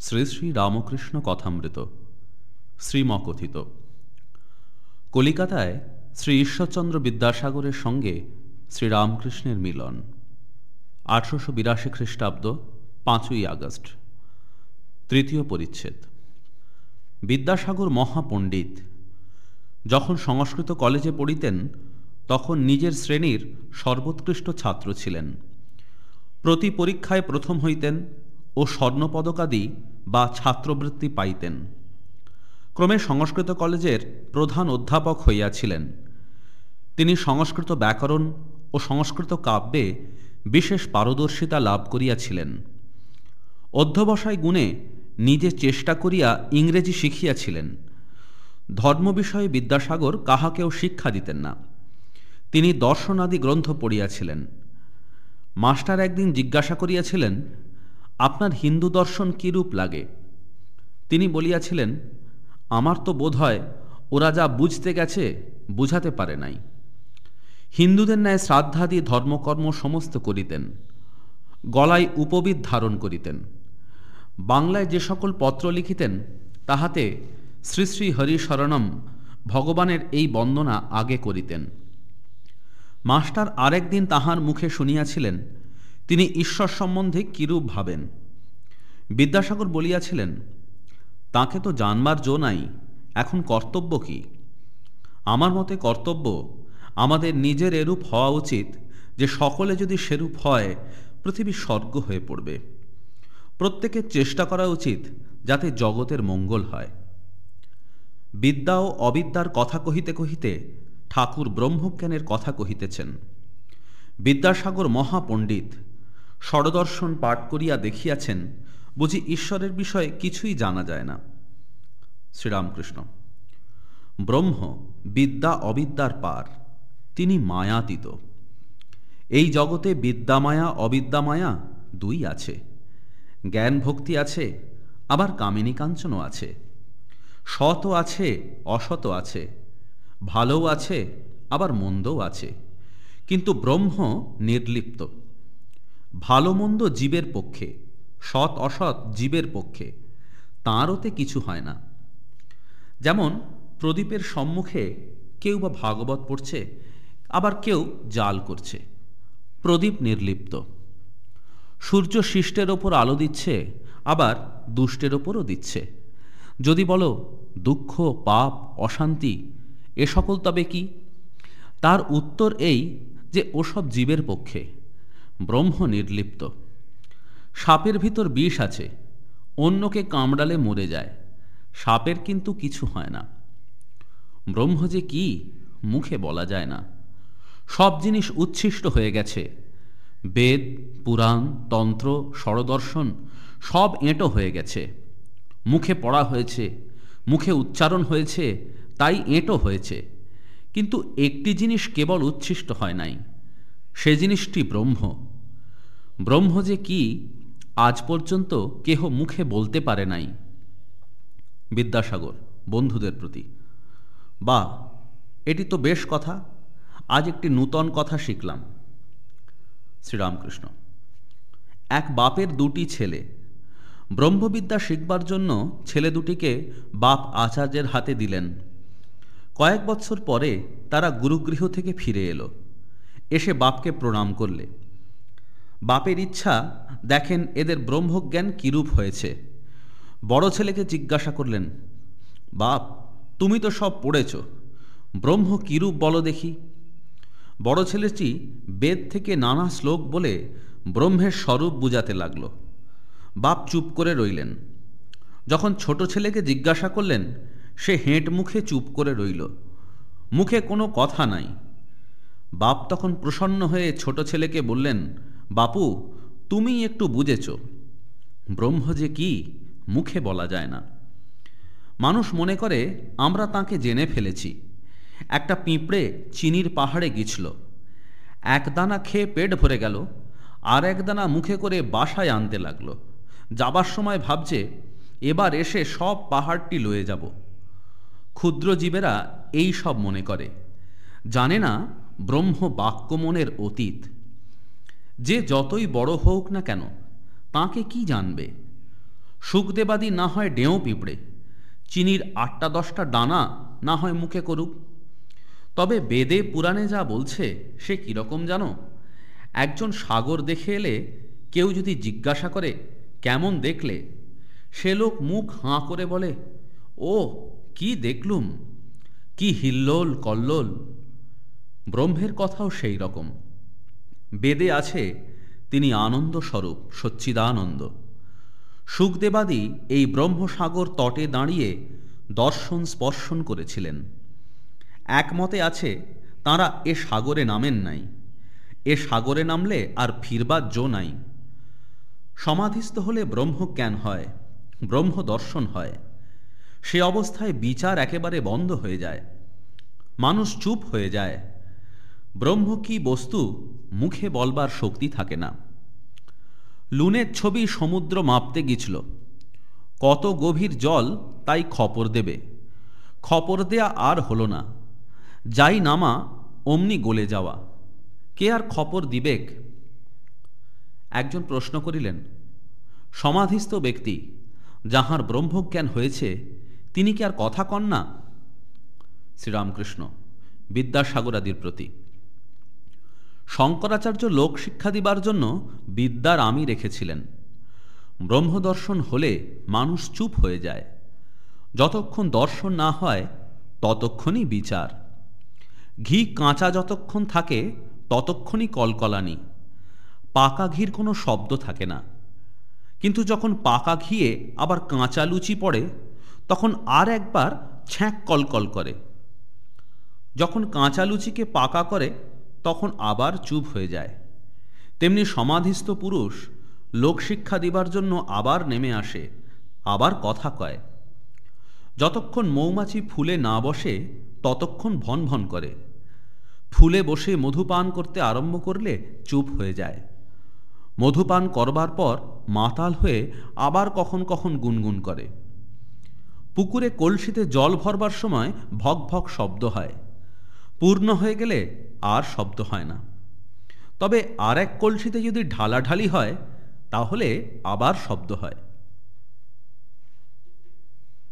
শ্রী শ্রী রামকৃষ্ণ কথামৃত, শ্রীমকথিত। কলিকাতায় শ্রী ঈশ্বরচন্দ্র বিদ্যাসাগরের সঙ্গে শ্রীরামকৃষ্ণের মিলন, আঠারোশো বিরাশি খ্রিস্টাব্দ পাঁচই আগস্ট। তৃতীয় পরিচ্ছেদ। বিদ্যাসাগর মহাপণ্ডিত, যখন সংস্কৃত কলেজে পড়িতেন, তখন নিজের শ্রেণির সর্বোৎকৃষ্ট ছাত্র ছিলেন। প্রতি পরীক্ষায় প্রথম হইতেন ও স্বর্ণপদকাদি বা ছাত্রবৃত্তি পাইতেন। ক্রমে সংস্কৃত কলেজের প্রধান অধ্যাপক হইয়াছিলেন। তিনি সংস্কৃত ব্যাকরণ ও সংস্কৃত কাব্যে বিশেষ পারদর্শিতা লাভ করিয়াছিলেন। অধ্যবসায় গুণে নিজে চেষ্টা করিয়া ইংরেজি শিখিয়াছিলেন। ধর্ম বিষয়ে বিদ্যাসাগর কাহাকেও শিক্ষা দিতেন না। তিনি দর্শনাদি গ্রন্থ পড়িয়াছিলেন। মাস্টার একদিন জিজ্ঞাসা করিয়াছিলেন আপনার হিন্দু দর্শন কীরূপ লাগে? তিনি বলিয়াছিলেন, আমার তো বোধ হয় ওরা যা বুঝতে গেছে বুঝাতে পারে নাই। হিন্দুদের ন্যায় শ্রাদ্ধাদি ধর্মকর্ম সমস্ত করিতেন, গলায় উপবিদ ধারণ করিতেন। বাংলায় যে সকল পত্র লিখিতেন, তাহাতে শ্রী শ্রী হরিশরণম ভগবানের এই বন্দনা আগে করিতেন। মাস্টার আরেকদিন তাহার মুখে শুনিয়াছিলেন তিনি ঈশ্বর সম্বন্ধে কিরূপ ভাবেন? বিদ্যাসাগর বলিয়াছিলেন, তাকে তো জানবার জো নাই, এখন কর্তব্য কি? আমার মতে কর্তব্য আমাদের নিজের এরূপ হওয়া উচিত যে সকলে যদি সেরূপ হয়, পৃথিবী স্বর্গ হয়ে পড়বে। প্রত্যেকের চেষ্টা করা উচিত যাতে জগতের মঙ্গল হয়। বিদ্যা ও অবিদ্যার কথা কহিতে কহিতে ঠাকুর ব্রহ্মজ্ঞানের কথা কহিতেছেন। বিদ্যাসাগর মহাপণ্ডিত ষড়দর্শন পাঠ করিয়া দেখিয়াছেন, বুঝি ঈশ্বরের বিষয়ে কিছুই জানা যায় না। শ্রীরামকৃষ্ণ, ব্রহ্ম বিদ্যা অবিদ্যার পার, তিনি মায়াতীত। এই জগতে বিদ্যামায়া, অবিদ্যামায়া দুই আছে। জ্ঞান ভক্তি আছে, আবার কামিনী কাঞ্চনও আছে। সৎ আছে অসৎ আছে, ভালোও আছে, আবার মন্দও আছে। কিন্তু ব্রহ্ম নির্লিপ্ত। ভালো মন্দ জীবের পক্ষে, সৎ অসৎ জীবের পক্ষে, তাঁরওতে কিছু হয় না। যেমন, প্রদীপের সম্মুখে কেউ বা ভাগবত পড়ছে, আবার কেউ জাল করছে। প্রদীপ নির্লিপ্ত। সূর্য শিষ্টের ওপর আলো দিচ্ছে, আবার দুষ্টের ওপরও দিচ্ছে। যদি বলো, দুঃখ, পাপ, অশান্তি, এ সকল তবে কি? তার উত্তর এই যে, ওসব জীবের পক্ষে। ব্রহ্ম নির্লিপ্ত। সাপের ভিতর বিষ আছে, অন্যকে কামড়ালে মরে যায়। সাপের কিন্তু কিছু হয় না। ব্রহ্ম যে কি, মুখে বলা যায় না। সব জিনিস উচ্ছিষ্ট হয়ে গেছে। বেদ, পুরাণ, তন্ত্র ষড়দর্শন সব এঁটো হয়ে গেছে। মুখে পড়া হয়েছে, মুখে উচ্চারণ হয়েছে, তাই এঁটো হয়েছে। কিন্তু একটি জিনিস কেবল উচ্ছিষ্ট হয় নাই, সে জিনিসটি ব্রহ্ম। ব্রহ্ম যে কি, আজ পর্যন্ত কেহ মুখে বলতে পারে নাই। বিদ্যাসাগর, বন্ধুদের প্রতি, বা, এটি তো বেশ কথা, আজ একটি নূতন কথা শিখলাম। শ্রীরামকৃষ্ণ, এক বাপের দুটি ছেলে, ব্রহ্মবিদ্যা শিখবার জন্য ছেলে দুটিকে বাপ আচার্যের হাতে দিলেন। কয়েক বছর পরে তারা গুরুগৃহ থেকে ফিরে এলো। এসে বাপকে প্রণাম করলে। বাপের ইচ্ছা, দেখেন এদের ব্রহ্মজ্ঞান কিরূপ হয়েছে। বড় ছেলেকে জিজ্ঞাসা করলেন, বাপ, তুমি তো সব পড়েছ, ব্রহ্ম কিরূপ বলো দেখি? বড় ছেলেটি বেদ থেকে নানা শ্লোক বলে ব্রহ্মের স্বরূপ বুঝাতে লাগল। বাপ চুপ করে রইলেন। যখন ছোট ছেলেকে জিজ্ঞাসা করলেন, সে হেঁট মুখে চুপ করে রইল। মুখে কোনো কথা নাই। বাপ তখন প্রসন্ন হয়ে ছোট ছেলেকে বললেন বাপু, তুমি একটু বুঝেছ। ব্রহ্ম যে কি, মুখে বলা যায় না। মানুষ মনে করে, আমরা তাকে জেনে ফেলেছি। একটা পিঁপড়ে চিনির পাহাড়ে গিছল এক দানা খেয়ে পেট ভরে গেল, আর এক দানা মুখে করে বাসায় আনতে লাগল। যাবার সময় ভাবছে, এবার এসে সব পাহাড়টি লয়ে যাব। ক্ষুদ্র জীবেরা এই সব মনে করে। জানে না, ব্রহ্ম বাক্য মনের অতীত। যে যতই বড় হোক না কেন, তাকে কি জানবে? সুখদেবাদী না হয় ডেঁও পিঁপড়ে, চিনির আটটা দশটা দানা না হয় মুখে করুক। তবে বেদে পুরাণে যা বলছে, সে কীরকম জানো? একজন সাগর দেখে এলে কেউ যদি জিজ্ঞাসা করে, কেমন দেখলে? সে লোক মুখ হাঁ করে বলে, ও, কি দেখলুম? কি হিল্লোল কল্লোল? ব্রহ্মের কথাও সেই রকম। বেদে আছে, তিনি আনন্দ স্বরূপ সচ্চিদানন্দ। সুখদেবাদি এই ব্রহ্মসাগর তটে দাঁড়িয়ে দর্শন স্পর্শন করেছিলেন। একমতে আছে, তাঁরা এ সাগরে নামেন নাই। এ সাগরে নামলে আর ফিরবার জো নাই। সমাধিস্থ হলে ব্রহ্মজ্ঞান হয় ব্রহ্ম দর্শন হয়। সে অবস্থায় বিচার একেবারে বন্ধ হয়ে যায়। মানুষ চুপ হয়ে যায়। ব্রহ্ম কি বস্তু মুখে বলবার শক্তি থাকে না। লুনের ছবি সমুদ্র মাপতে গিয়েছিল। কত গভীর জল তাই খপর দেবে। খপর দেয়া আর হলো না। যাই নামা, অমনি গলে যাওয়া। কে আর খপর দিবেক একজন প্রশ্ন করিলেন, সমাধিস্থ ব্যক্তি, যাহার ব্রহ্মজ্ঞান হয়েছে, তিনি কি আর কথা কন না? শ্রীরামকৃষ্ণ, বিদ্যাসাগরাদির প্রতি। শঙ্করাচার্য লোক শিক্ষা দিবার জন্য বিদ্যার আমি রেখেছিলেন। ব্রহ্মদর্শন হলে মানুষ চুপ হয়ে যায়। যতক্ষণ দর্শন না হয়, ততক্ষণই বিচার। ঘি কাঁচা যতক্ষণ থাকে, ততক্ষণই কলকলানি। পাকা ঘির কোনো শব্দ থাকে না। কিন্তু যখন পাকা ঘিয়ে আবার কাঁচা লুচি পড়ে, তখন আর একবার ছ্যাঁক কলকল করে। যখন কাঁচা লুচিকে পাকা করে তখন আবার চুপ হয়ে যায়। তেমনি সমাধিস্থ পুরুষ লোকশিক্ষা দিবার জন্য আবার নেমে আসে, আবার কথা কয়। যতক্ষণ মৌমাছি ফুলে না বসে, ততক্ষণ ভন ভন করে। ফুলে বসে মধুপান করতে আরম্ভ করলে চুপ হয়ে যায়। মধুপান করবার পর মাতাল হয়ে আবার কখন কখন গুনগুন করে। পুকুরে কলসিতে জল ভরবার সময় ভক ভক শব্দ হয়। পূর্ণ হয়ে গেলে আর শব্দ হয় না। তবে আর এক কলসিতে যদি ঢালাঢালি হয়, তাহলে আবার শব্দ হয়।